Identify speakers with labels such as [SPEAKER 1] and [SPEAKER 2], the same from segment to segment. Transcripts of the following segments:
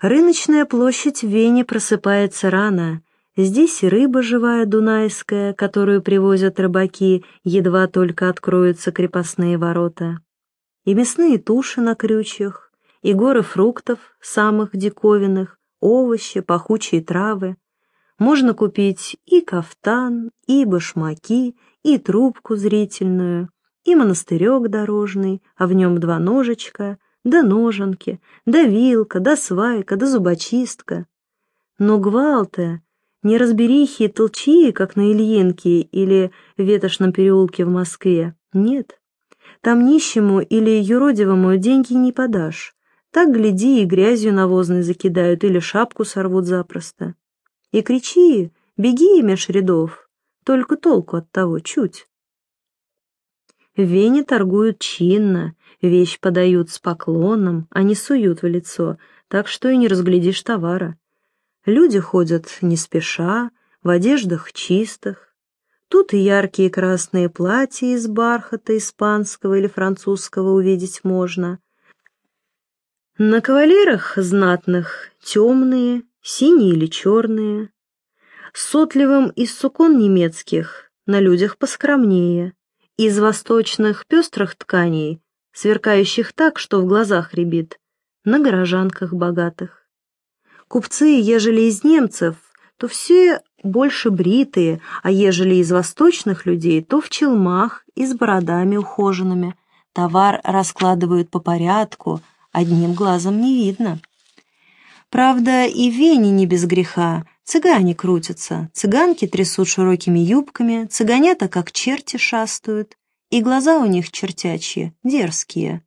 [SPEAKER 1] Рыночная площадь в Вене просыпается рано. Здесь и рыба живая дунайская, которую привозят рыбаки, едва только откроются крепостные ворота. И мясные туши на крючьях, и горы фруктов, самых диковинных, овощи, пахучие травы. Можно купить и кафтан, и башмаки, и трубку зрительную, и монастырек дорожный, а в нем два ножичка, да ноженки, да вилка, да свайка, да зубочистка. Но гвалта, неразберихи и толчи, как на Ильинке или Ветошном переулке в Москве, нет. Там нищему или юродивому деньги не подашь. Так, гляди, и грязью навозной закидают или шапку сорвут запросто. И кричи, беги меж рядов, только толку от того чуть. В Вене торгуют чинно, вещь подают с поклоном, а не суют в лицо, так что и не разглядишь товара. Люди ходят не спеша, в одеждах чистых. Тут и яркие красные платья из бархата испанского или французского увидеть можно. На кавалерах знатных темные, синие или черные. Сотливым из сукон немецких, на людях поскромнее из восточных пестрых тканей, сверкающих так, что в глазах рябит, на горожанках богатых. Купцы, ежели из немцев, то все больше бритые, а ежели из восточных людей, то в челмах и с бородами ухоженными. Товар раскладывают по порядку, одним глазом не видно. Правда, и в Вене не без греха, Цыгане крутятся, цыганки трясут широкими юбками, цыганята как черти шастают, и глаза у них чертячие, дерзкие.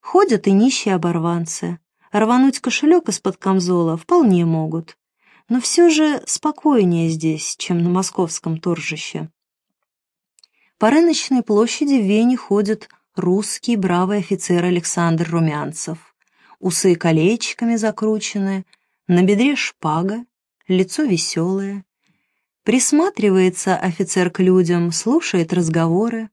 [SPEAKER 1] Ходят и нищие оборванцы. Рвануть кошелек из-под камзола вполне могут. Но все же спокойнее здесь, чем на московском торжище. По рыночной площади в Вене ходит русский бравый офицер Александр Румянцев. Усы колечками закручены, на бедре шпага, лицо веселое. Присматривается офицер к людям, слушает разговоры.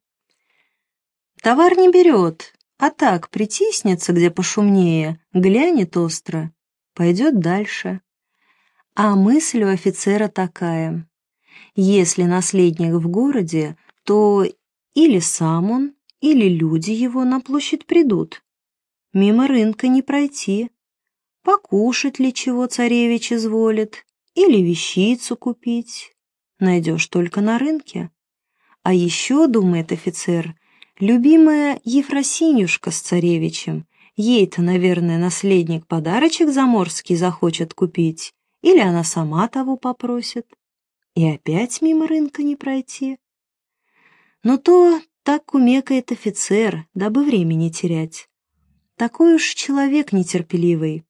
[SPEAKER 1] Товар не берет, а так притиснется где пошумнее, глянет остро, пойдет дальше. А мысль у офицера такая. Если наследник в городе, то или сам он, или люди его на площадь придут. Мимо рынка не пройти, покушать ли чего царевич изволит, или вещицу купить. Найдешь только на рынке. А еще, думает офицер, любимая Ефросинюшка с царевичем, ей-то, наверное, наследник подарочек заморский захочет купить, или она сама того попросит. И опять мимо рынка не пройти. Но то так кумекает офицер, дабы времени терять. Такой уж человек нетерпеливый.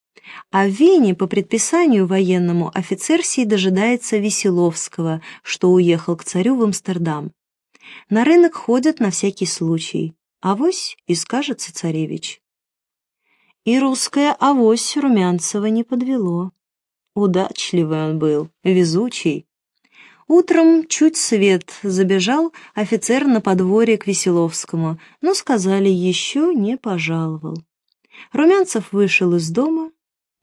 [SPEAKER 1] А в Вене по предписанию военному офицер сей дожидается Веселовского, что уехал к царю в Амстердам. На рынок ходят на всякий случай. Авось и скажется царевич. И русское авось Румянцева не подвело. Удачливый он был, везучий. Утром чуть свет забежал офицер на подворье к Веселовскому, но сказали, еще не пожаловал. Румянцев вышел из дома,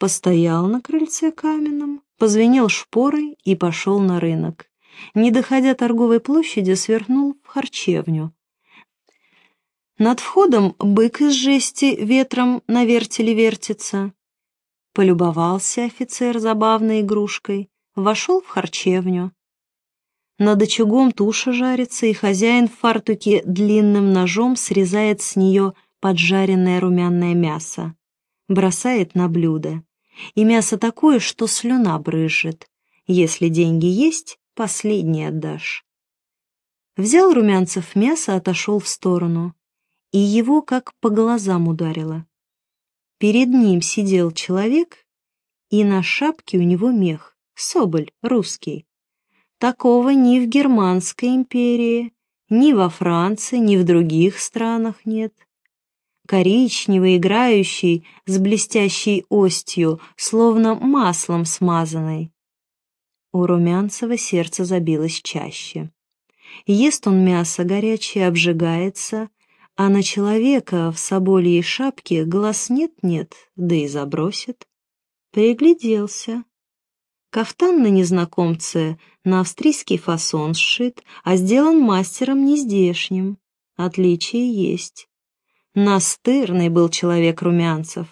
[SPEAKER 1] постоял на крыльце каменном, позвенел шпорой и пошел на рынок. Не доходя торговой площади, свернул в харчевню. Над входом бык из жести ветром на вертеле вертится. Полюбовался офицер забавной игрушкой, вошел в харчевню. Над очагом туша жарится, и хозяин в фартуке длинным ножом срезает с нее поджаренное румяное мясо, бросает на блюдо. И мясо такое, что слюна брызжет. Если деньги есть, последний отдашь. Взял Румянцев мясо, отошел в сторону, и его как по глазам ударило. Перед ним сидел человек, и на шапке у него мех, соболь русский. Такого ни в Германской империи, ни во Франции, ни в других странах нет коричневый, играющий, с блестящей остью, словно маслом смазанной. У Румянцева сердце забилось чаще. Ест он мясо горячее, обжигается, а на человека в собольей шапке глаз нет-нет, да и забросит. Пригляделся. Кафтан на незнакомце на австрийский фасон сшит, а сделан мастером нездешним. Отличие есть. Настырный был человек Румянцев.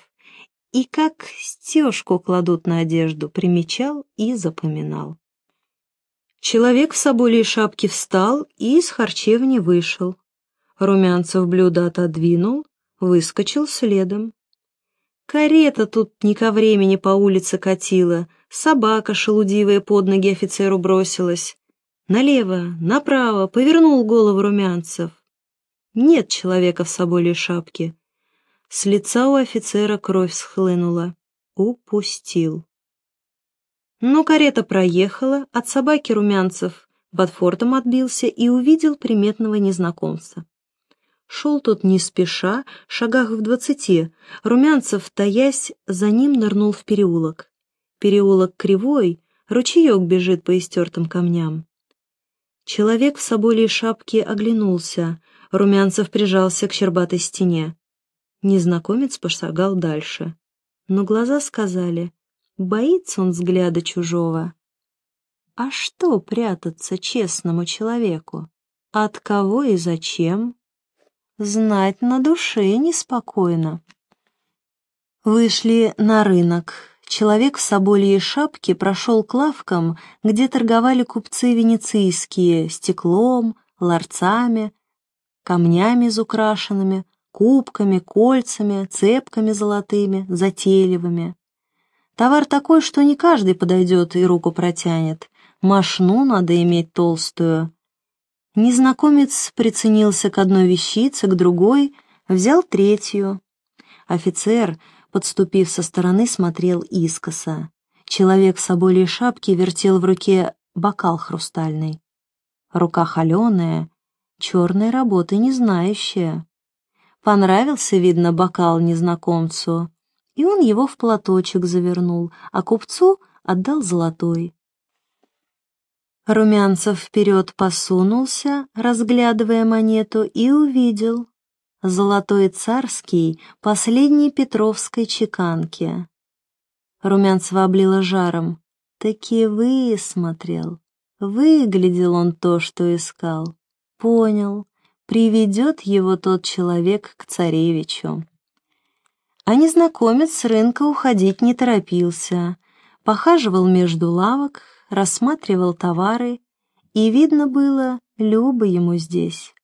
[SPEAKER 1] И как стежку кладут на одежду, примечал и запоминал. Человек в соболей шапке встал и из харчевни вышел. Румянцев блюдо отодвинул, выскочил следом. Карета тут не ко времени по улице катила, собака шелудивая под ноги офицеру бросилась. Налево, направо повернул голову Румянцев. Нет человека в соболей шапке. С лица у офицера кровь схлынула. Упустил. Но карета проехала, от собаки Румянцев Ботфортом отбился и увидел приметного незнакомца. Шел тот не спеша, шагах в двадцати. Румянцев, таясь, за ним нырнул в переулок. Переулок кривой, ручеек бежит по истертым камням. Человек в соболей шапке оглянулся, Румянцев прижался к щербатой стене. Незнакомец пошагал дальше. Но глаза сказали, боится он взгляда чужого. А что прятаться честному человеку? От кого и зачем? Знать на душе неспокойно. Вышли на рынок. Человек в собольей шапке прошел к лавкам, где торговали купцы венецийские, стеклом, ларцами, камнями изукрашенными, кубками, кольцами, цепками золотыми, затейливыми. Товар такой, что не каждый подойдет и руку протянет. Машну надо иметь толстую. Незнакомец приценился к одной вещице, к другой, взял третью. Офицер, подступив со стороны, смотрел искоса. Человек в соболей шапке вертел в руке бокал хрустальный. Рука холеная, черной работы не знающая. Понравился, видно, бокал незнакомцу, и он его в платочек завернул, а купцу отдал золотой. Румянцев вперед посунулся, разглядывая монету, и увидел золотой царский последней Петровской чеканки. Румянцева облила жаром. Таки высмотрел. Выглядел он то, что искал. Понял, приведет его тот человек к царевичу. А незнакомец с рынка уходить не торопился, похаживал между лавок, рассматривал товары, и видно было, любо ему здесь.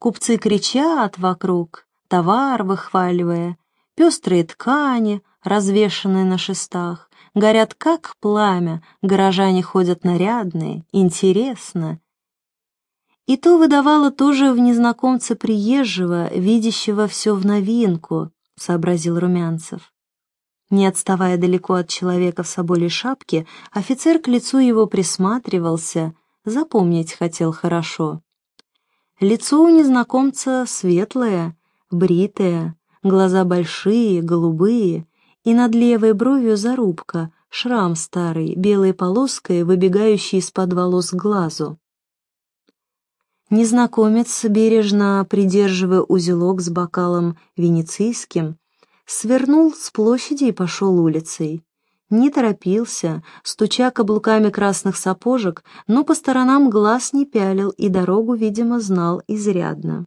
[SPEAKER 1] Купцы кричат вокруг, товар выхваливая, пестрые ткани, развешанные на шестах, горят как пламя, горожане ходят нарядные, интересно, и то выдавало тоже в незнакомце приезжего, видящего все в новинку, сообразил Румянцев. Не отставая далеко от человека в соболей шапке, офицер к лицу его присматривался, запомнить хотел хорошо. Лицо у незнакомца светлое, бритое, глаза большие, голубые, и над левой бровью зарубка, шрам старый, белой полоской, выбегающий из-под волос глазу. Незнакомец, бережно придерживая узелок с бокалом венецийским, свернул с площади и пошел улицей. Не торопился, стуча каблуками красных сапожек, но по сторонам глаз не пялил и дорогу, видимо, знал изрядно.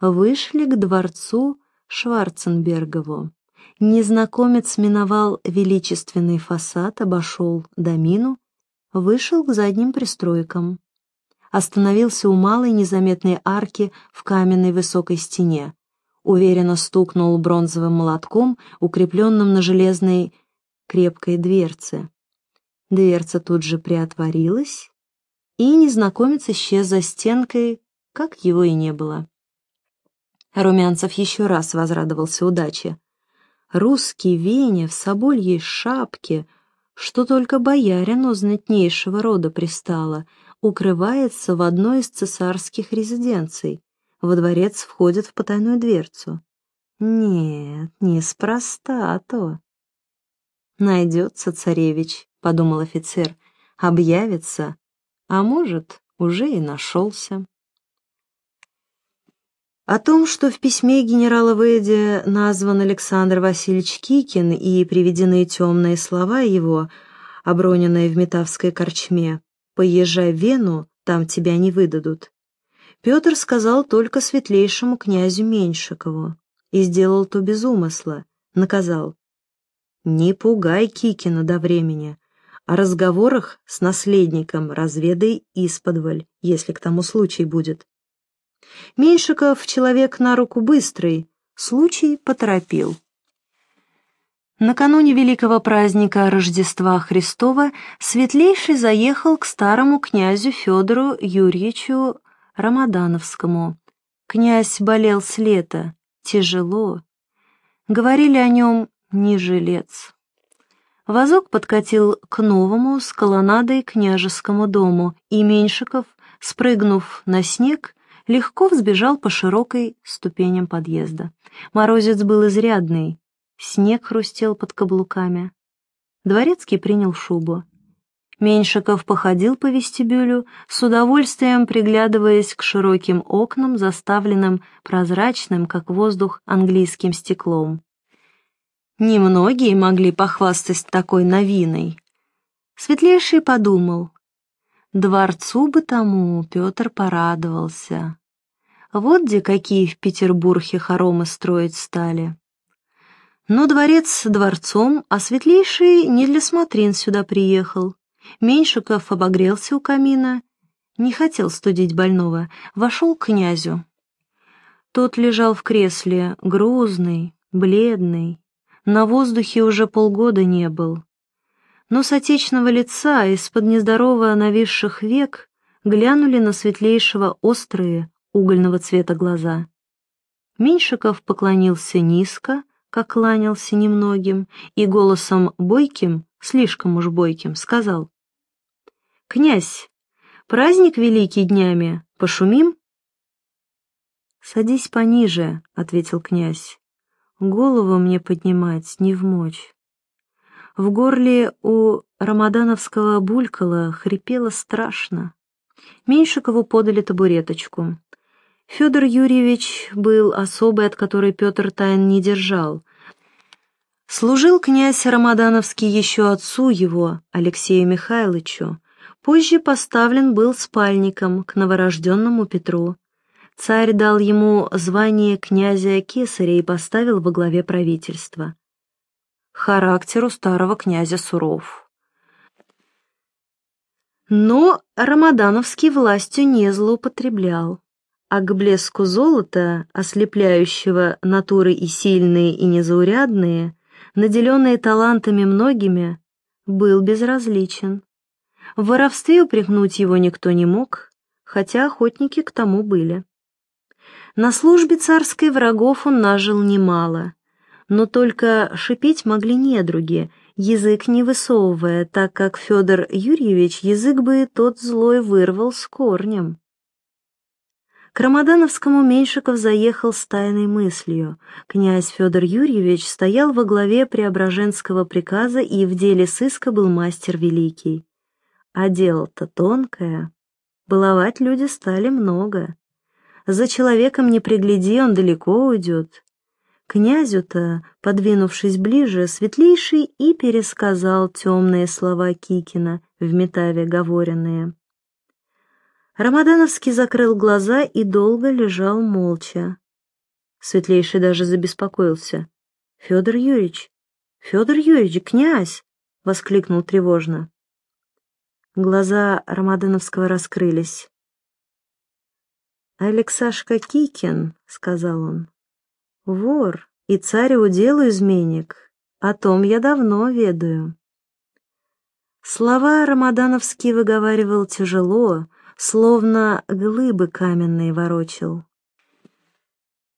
[SPEAKER 1] Вышли к дворцу Шварценбергову. Незнакомец миновал величественный фасад, обошел домину, вышел к задним пристройкам остановился у малой незаметной арки в каменной высокой стене. Уверенно стукнул бронзовым молотком, укрепленным на железной крепкой дверце. Дверца тут же приотворилась, и незнакомец исчез за стенкой, как его и не было. Румянцев еще раз возрадовался удаче. Русский Веня в собольей шапке, что только боярину знатнейшего рода пристало — укрывается в одной из цесарских резиденций. Во дворец входит в потайную дверцу. Нет, неспроста а то. «Найдется царевич», — подумал офицер, — «объявится, а может, уже и нашелся». О том, что в письме генерала Веди назван Александр Васильевич Кикин и приведены темные слова его, оброненные в Метавской корчме «Поезжай в Вену, там тебя не выдадут», Петр сказал только светлейшему князю Меньшикову и сделал то без умысла, наказал. «Не пугай Кикина до времени, о разговорах с наследником разведай исподволь, если к тому случай будет». Меньшиков человек на руку быстрый, случай поторопил. Накануне великого праздника Рождества Христова Светлейший заехал к старому князю Федору Юрьевичу Рамадановскому. Князь болел с лета, тяжело. Говорили о нем не жилец. Возок подкатил к новому с колоннадой княжескому дому, и Меньшиков, спрыгнув на снег, легко взбежал по широкой ступеням подъезда. Морозец был изрядный, снег хрустел под каблуками. Дворецкий принял шубу. Меньшиков походил по вестибюлю, с удовольствием приглядываясь к широким окнам, заставленным прозрачным, как воздух, английским стеклом. Немногие могли похвастать такой новиной. Светлейший подумал. Дворцу бы тому Петр порадовался. Вот где какие в Петербурге хоромы строить стали. Но дворец дворцом, а светлейший не для смотрин сюда приехал. Меньшиков обогрелся у камина, не хотел студить больного, вошел к князю. Тот лежал в кресле, грузный, бледный, на воздухе уже полгода не был. Но с отечного лица, из-под нездорово нависших век, глянули на светлейшего острые, угольного цвета глаза. Меньшиков поклонился низко, как кланялся немногим, и голосом бойким, слишком уж бойким, сказал. «Князь, праздник великий днями, пошумим?» «Садись пониже», — ответил князь. «Голову мне поднимать не в мочь». В горле у рамадановского булькала хрипело страшно. Меньшикову подали табуреточку. Федор Юрьевич был особый, от которой Петр тайн не держал. Служил князь Рамадановский еще отцу его, Алексею Михайловичу. Позже поставлен был спальником к новорожденному Петру. Царь дал ему звание князя Кесаря и поставил во главе правительства. Характер у старого князя суров. Но Рамадановский властью не злоупотреблял а к блеску золота, ослепляющего натуры и сильные, и незаурядные, наделенные талантами многими, был безразличен. В воровстве упрекнуть его никто не мог, хотя охотники к тому были. На службе царской врагов он нажил немало, но только шипеть могли недруги, язык не высовывая, так как Федор Юрьевич язык бы тот злой вырвал с корнем. К Рамадановскому Меньшиков заехал с тайной мыслью. Князь Федор Юрьевич стоял во главе Преображенского приказа и в деле сыска был мастер великий. А дело-то тонкое. Баловать люди стали много. За человеком не пригляди, он далеко уйдет. Князю-то, подвинувшись ближе, светлейший и пересказал темные слова Кикина в метаве говоренные. Рамадановский закрыл глаза и долго лежал молча. Светлейший даже забеспокоился. «Федор Юрьевич! Федор Юрьевич, князь!» — воскликнул тревожно. Глаза Рамадановского раскрылись. «Алексашка Кикин», — сказал он, — «вор и царь уделу изменник, о том я давно ведаю». Слова Рамадановский выговаривал тяжело, словно глыбы каменные ворочил.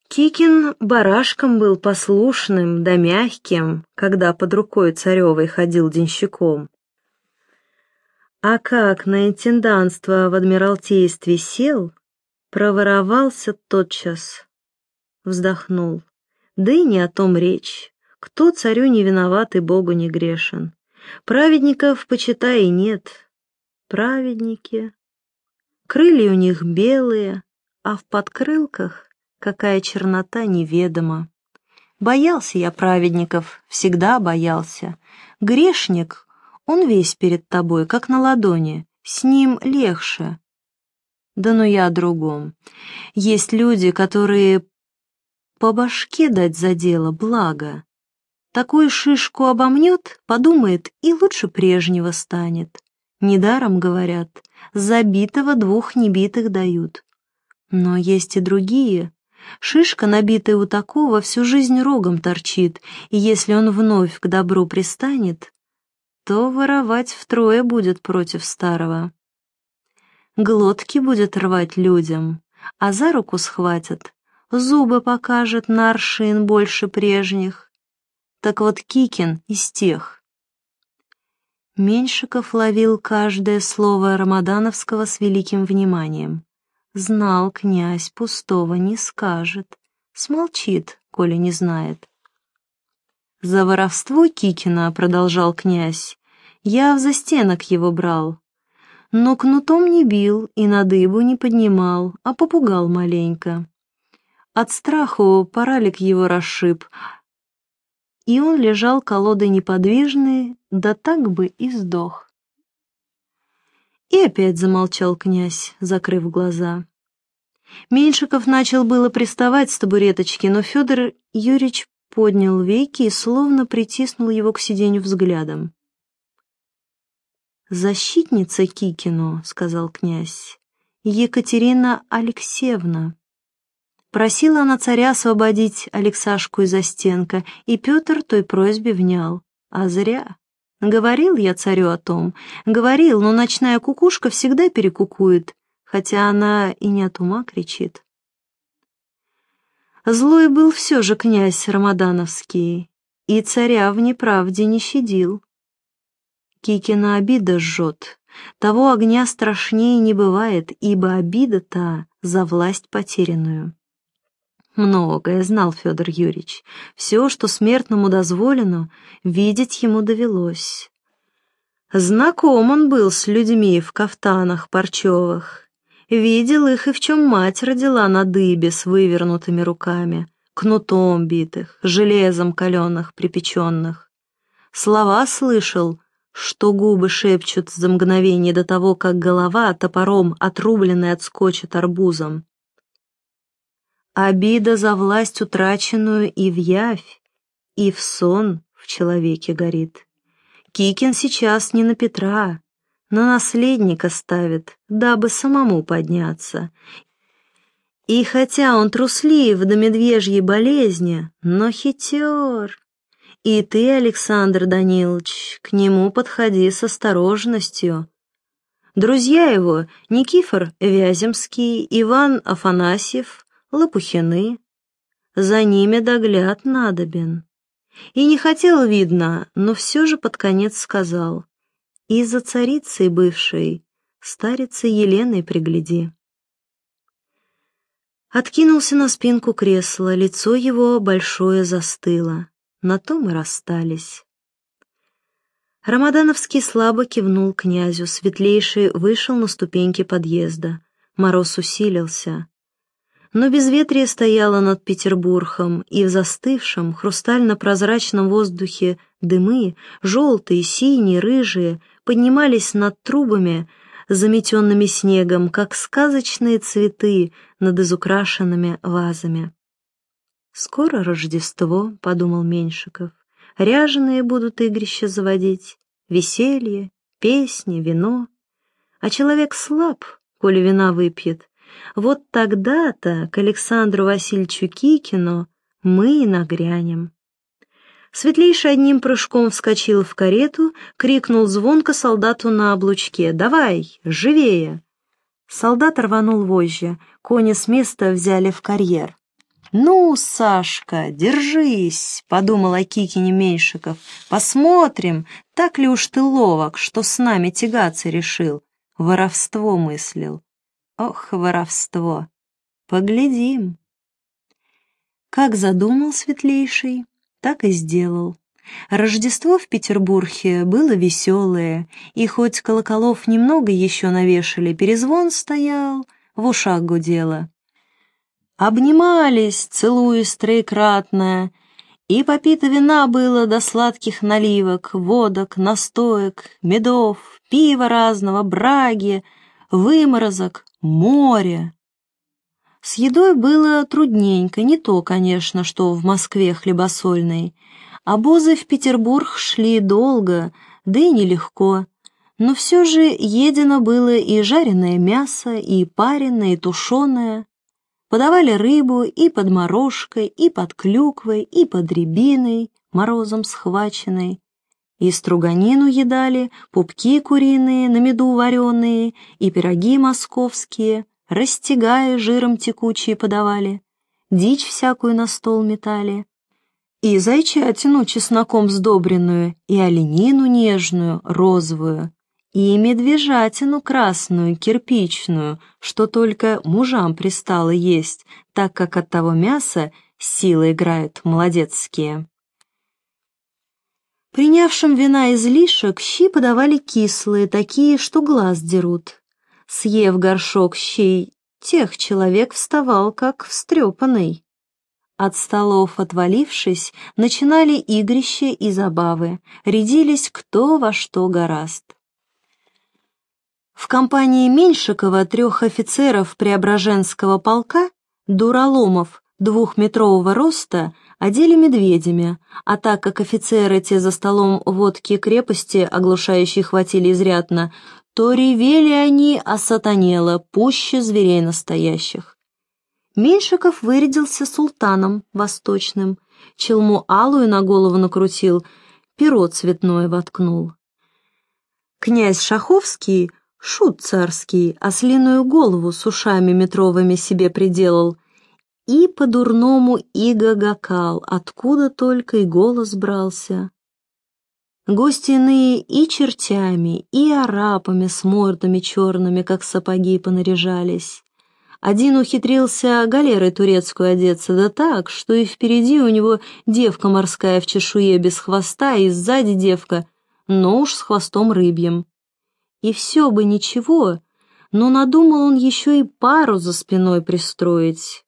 [SPEAKER 1] Кикин барашком был послушным да мягким, когда под рукой царевой ходил денщиком. А как на интендантство в Адмиралтействе сел, проворовался тотчас. Вздохнул. Да и не о том речь. Кто царю не виноват и Богу не грешен. Праведников, почитай, и нет. Праведники Крылья у них белые, а в подкрылках какая чернота неведома. Боялся я праведников, всегда боялся. Грешник, он весь перед тобой, как на ладони, с ним легче. Да но я о другом. Есть люди, которые по башке дать за дело благо. Такую шишку обомнет, подумает, и лучше прежнего станет. Недаром говорят, забитого двух небитых дают. Но есть и другие. Шишка, набитая у такого, всю жизнь рогом торчит, и если он вновь к добру пристанет, то воровать втрое будет против старого. Глотки будет рвать людям, а за руку схватят, зубы покажет на аршин больше прежних. Так вот Кикин из тех. Меньшиков ловил каждое слово Рамадановского с великим вниманием. Знал князь, пустого не скажет. Смолчит, коли не знает. «За воровство Кикина, — продолжал князь, — я в застенок его брал, но кнутом не бил и на дыбу не поднимал, а попугал маленько. От страху паралик его расшиб, и он лежал колодой неподвижный, да так бы и сдох. И опять замолчал князь, закрыв глаза. Меньшиков начал было приставать с табуреточки, но Федор Юрьевич поднял веки и словно притиснул его к сиденью взглядом. «Защитница Кикину», — сказал князь, — «Екатерина Алексеевна». Просила она царя освободить Алексашку из застенка, и Петр той просьбе внял. А зря. Говорил я царю о том. Говорил, но ночная кукушка всегда перекукует, хотя она и не от ума кричит. Злой был все же князь Рамадановский, и царя в неправде не щадил. Кикина обида жжет, того огня страшнее не бывает, ибо обида та за власть потерянную. Многое знал Федор Юрьевич. Все, что смертному дозволено, видеть ему довелось. Знаком он был с людьми в кафтанах парчевых. Видел их и в чем мать родила на дыбе с вывернутыми руками, кнутом битых, железом каленых припеченных. Слова слышал, что губы шепчут за мгновение до того, как голова топором отрубленная отскочит арбузом. Обида за власть утраченную и в явь, и в сон в человеке горит. Кикин сейчас не на Петра, на наследника ставит, дабы самому подняться. И хотя он труслив до медвежьей болезни, но хитер. И ты, Александр Данилович, к нему подходи с осторожностью. Друзья его — Никифор Вяземский, Иван Афанасьев, Лопухины. За ними догляд надобен. И не хотел, видно, но все же под конец сказал. И за царицей бывшей, старицей Еленой пригляди. Откинулся на спинку кресла, лицо его большое застыло. На том и расстались. Рамадановский слабо кивнул князю, светлейший вышел на ступеньки подъезда. Мороз усилился но безветрие стояло над Петербургом, и в застывшем, хрустально-прозрачном воздухе дымы, желтые, синие, рыжие, поднимались над трубами, заметенными снегом, как сказочные цветы над изукрашенными вазами. «Скоро Рождество», — подумал Меньшиков, — «ряженые будут игрища заводить, веселье, песни, вино. А человек слаб, коли вина выпьет, вот тогда-то к Александру Васильевичу Кикину мы и нагрянем. Светлейший одним прыжком вскочил в карету, крикнул звонко солдату на облучке «Давай, живее!». Солдат рванул вожжи, кони с места взяли в карьер. «Ну, Сашка, держись!» — подумал о Кикине Меньшиков. «Посмотрим, так ли уж ты ловок, что с нами тягаться решил?» Воровство мыслил. Ох, воровство! Поглядим. Как задумал светлейший, так и сделал. Рождество в Петербурге было веселое, и хоть колоколов немного еще навешали, перезвон стоял, в ушах гудело. обнимались, целуясь троекратно, и попито вина было до сладких наливок, водок, настоек, медов, пива разного, браги, выморозок, море. С едой было трудненько, не то, конечно, что в Москве хлебосольной. Обозы в Петербург шли долго, да и нелегко. Но все же едено было и жареное мясо, и пареное, и тушеное. Подавали рыбу и под морожкой, и под клюквой, и под рябиной, морозом схваченной. И струганину едали, пупки куриные, на меду вареные, и пироги московские, растягая жиром текучие подавали, дичь всякую на стол метали. И зайчатину чесноком сдобренную, и оленину нежную, розовую, и медвежатину красную, кирпичную, что только мужам пристало есть, так как от того мяса силы играют молодецкие. Принявшим вина излишек, щи подавали кислые, такие, что глаз дерут. Съев горшок щей, тех человек вставал, как встрепанный. От столов отвалившись, начинали игрища и забавы, рядились кто во что гораст. В компании Меньшикова трех офицеров Преображенского полка дураломов двухметрового роста одели медведями, а так как офицеры те за столом водки крепости оглушающие хватили изрядно, то ревели они осатанело, пуще зверей настоящих. Меньшиков вырядился султаном восточным, челму алую на голову накрутил, перо цветное воткнул. Князь Шаховский Шут царский ослиную голову с ушами метровыми себе приделал и по-дурному и гагакал, откуда только и голос брался. Гости иные и чертями, и арапами с мордами черными, как сапоги, понаряжались. Один ухитрился галерой турецкую одеться, да так, что и впереди у него девка морская в чешуе без хвоста, и сзади девка, но уж с хвостом рыбьем. И все бы ничего, но надумал он еще и пару за спиной пристроить.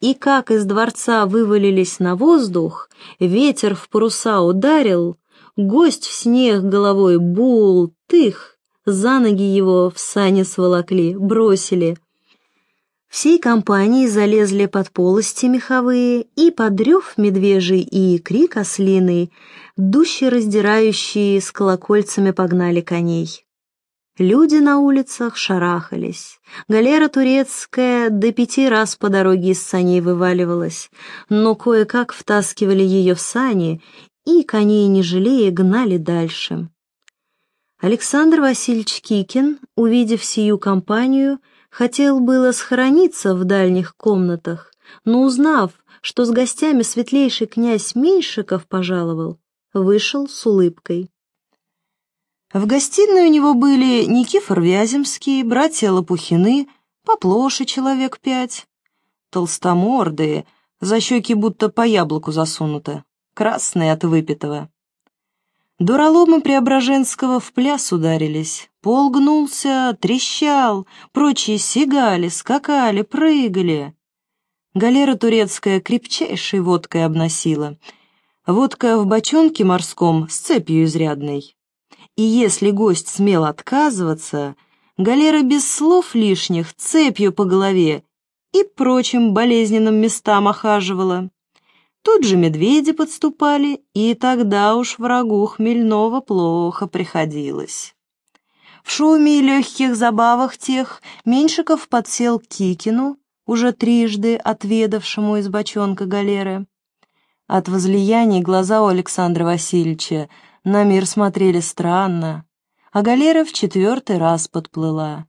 [SPEAKER 1] И как из дворца вывалились на воздух, ветер в паруса ударил, гость в снег головой бул, тых, за ноги его в сани сволокли, бросили. Всей компанией залезли под полости меховые, и под рев медвежий и крик ослиный, души раздирающие с колокольцами погнали коней. Люди на улицах шарахались. Галера турецкая до пяти раз по дороге из саней вываливалась, но кое-как втаскивали ее в сани и, коней не жалея, гнали дальше. Александр Васильевич Кикин, увидев сию компанию, хотел было схорониться в дальних комнатах, но узнав, что с гостями светлейший князь Меньшиков пожаловал, вышел с улыбкой. В гостиной у него были Никифор Вяземский, братья Лопухины, поплоше человек пять, толстомордые, за щеки будто по яблоку засунуты, красные от выпитого. Дураломы Преображенского в пляс ударились, пол гнулся, трещал, прочие сигали, скакали, прыгали. Галера турецкая крепчайшей водкой обносила. Водка в бочонке морском с цепью изрядной и если гость смел отказываться, галера без слов лишних цепью по голове и прочим болезненным местам охаживала. Тут же медведи подступали, и тогда уж врагу хмельного плохо приходилось. В шуме и легких забавах тех Меньшиков подсел к Кикину, уже трижды отведавшему из бочонка галеры. От возлияний глаза у Александра Васильевича на мир смотрели странно, а галера в четвертый раз подплыла.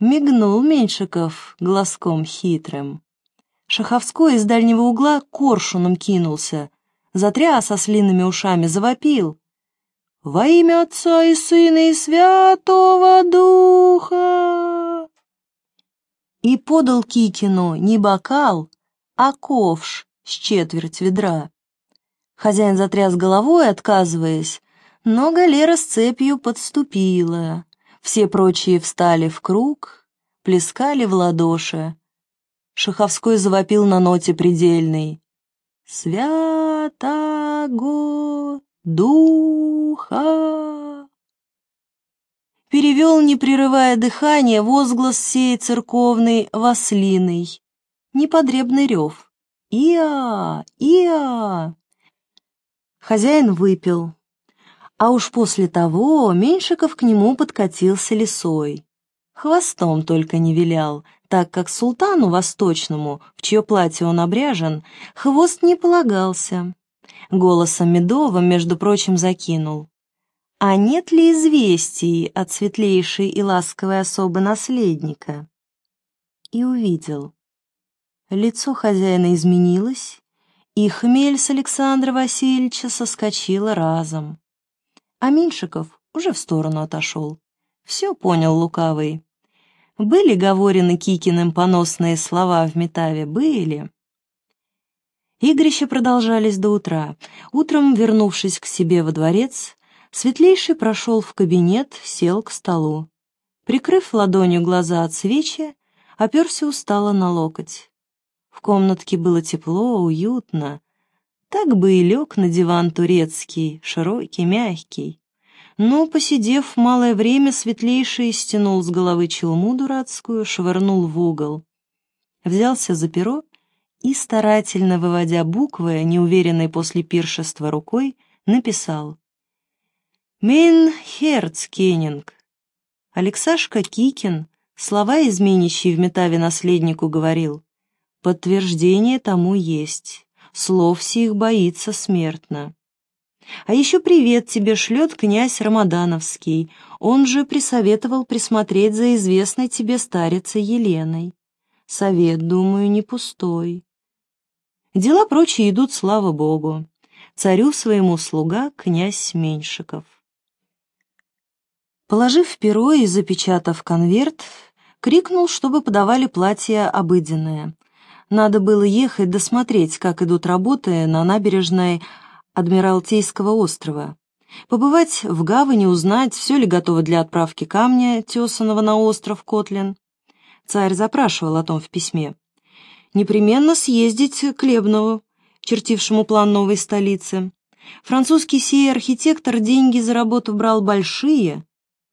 [SPEAKER 1] Мигнул Меньшиков глазком хитрым. Шаховской из дальнего угла коршуном кинулся, затряс со слинными ушами, завопил. «Во имя Отца и Сына и Святого Духа!» И подал Кикину не бокал, а ковш с четверть ведра. Хозяин затряс головой, отказываясь, но галера с цепью подступила. Все прочие встали в круг, плескали в ладоши. Шаховской завопил на ноте предельной. «Святого Духа!» Перевел, не прерывая дыхание, возглас сей церковный вослиный. Неподребный рев. «Иа! Иа!» Хозяин выпил. А уж после того Меньшиков к нему подкатился лисой. Хвостом только не вилял, так как султану восточному, в чье платье он обряжен, хвост не полагался. Голосом медовым, между прочим, закинул. А нет ли известий от светлейшей и ласковой особы наследника? И увидел. Лицо хозяина изменилось, и хмель с Александра Васильевича соскочила разом. А Меньшиков уже в сторону отошел. Все понял лукавый. Были говорены Кикиным поносные слова в Метаве? Были. Игрища продолжались до утра. Утром, вернувшись к себе во дворец, Светлейший прошел в кабинет, сел к столу. Прикрыв ладонью глаза от свечи, оперся устало на локоть. В комнатке было тепло, уютно. Так бы и лег на диван турецкий, широкий, мягкий. Но, посидев малое время, светлейший стянул с головы челму дурацкую, швырнул в угол. Взялся за перо и, старательно выводя буквы, неуверенной после пиршества рукой, написал «Мин Херцкенинг». Алексашка Кикин, слова изменящие в метаве наследнику, говорил, «Подтверждение тому есть, слов сих боится смертно». А еще привет тебе шлет князь Рамадановский. Он же присоветовал присмотреть за известной тебе старицей Еленой. Совет, думаю, не пустой. Дела прочие идут, слава богу. Царю своему слуга князь Меньшиков. Положив перо и запечатав конверт, крикнул, чтобы подавали платье обыденное. Надо было ехать досмотреть, как идут работы на набережной Адмиралтейского острова. Побывать в гавани, узнать, все ли готово для отправки камня, тесаного на остров Котлин. Царь запрашивал о том в письме. Непременно съездить к Лебнову, чертившему план новой столицы. Французский сей архитектор деньги за работу брал большие,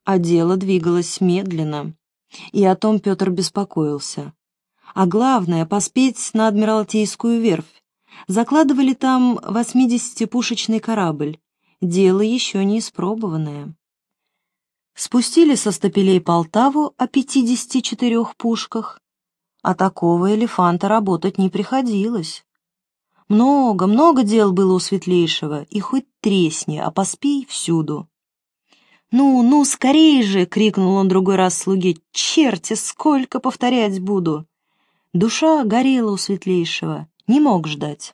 [SPEAKER 1] а дело двигалось медленно. И о том Петр беспокоился. А главное — поспеть на Адмиралтейскую верфь. Закладывали там 80-пушечный корабль. Дело еще не испробованное. Спустили со стапелей Полтаву о 54 пушках. А такого элефанта работать не приходилось. Много, много дел было у Светлейшего, и хоть тресни, а поспей всюду. «Ну, ну, скорей же!» — крикнул он другой раз слуге. «Черти, сколько повторять буду!» Душа горела у Светлейшего, не мог ждать.